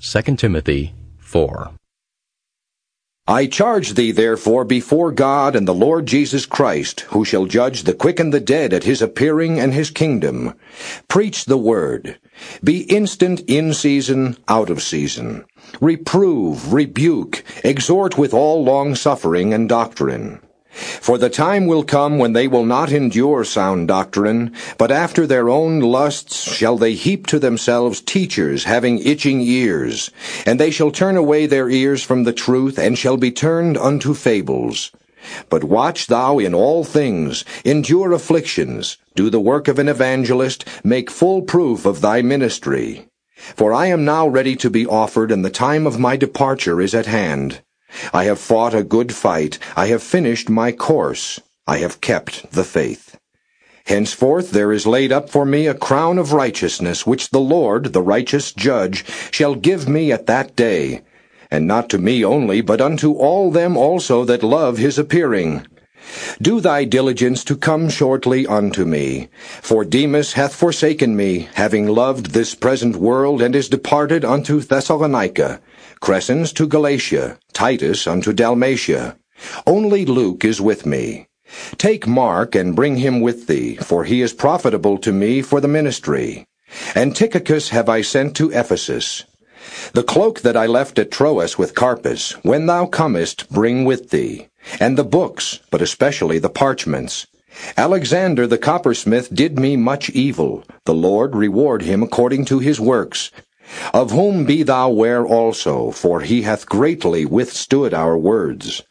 2 Timothy 4. I charge thee therefore before God and the Lord Jesus Christ, who shall judge the quick and the dead at his appearing and his kingdom. Preach the word. Be instant in season, out of season. Reprove, rebuke, exhort with all long suffering and doctrine. For the time will come when they will not endure sound doctrine, but after their own lusts shall they heap to themselves teachers having itching ears, and they shall turn away their ears from the truth, and shall be turned unto fables. But watch thou in all things, endure afflictions, do the work of an evangelist, make full proof of thy ministry. For I am now ready to be offered, and the time of my departure is at hand. I have fought a good fight. I have finished my course. I have kept the faith. Henceforth there is laid up for me a crown of righteousness, which the Lord, the righteous judge, shall give me at that day, and not to me only, but unto all them also that love his appearing. Do thy diligence to come shortly unto me. For Demas hath forsaken me, having loved this present world, and is departed unto Thessalonica. Crescens to Galatia, Titus unto Dalmatia. Only Luke is with me. Take Mark and bring him with thee, for he is profitable to me for the ministry. And Tychicus have I sent to Ephesus. The cloak that I left at Troas with Carpus, when thou comest, bring with thee, and the books, but especially the parchments. Alexander the coppersmith did me much evil. The Lord reward him according to his works. Of whom be thou ware also, for he hath greatly withstood our words.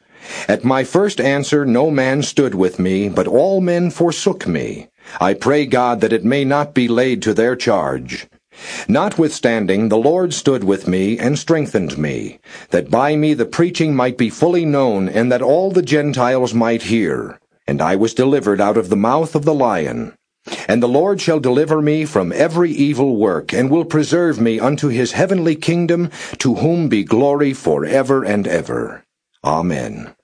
At my first answer no man stood with me, but all men forsook me. I pray God that it may not be laid to their charge. Notwithstanding, the Lord stood with me and strengthened me, that by me the preaching might be fully known, and that all the Gentiles might hear. And I was delivered out of the mouth of the lion. And the Lord shall deliver me from every evil work, and will preserve me unto his heavenly kingdom, to whom be glory for ever and ever. Amen.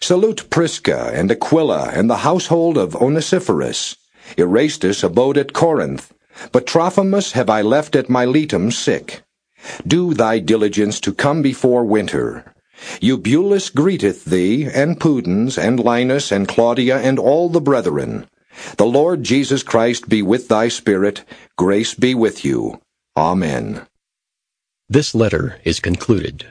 Salute Prisca and Aquila and the household of Onesiphorus. Erastus abode at Corinth, but Trophimus have I left at Miletum sick. Do thy diligence to come before winter. Eubulus greeteth thee, and Pudens, and Linus, and Claudia, and all the brethren. The Lord Jesus Christ be with thy spirit. Grace be with you. Amen. This letter is concluded.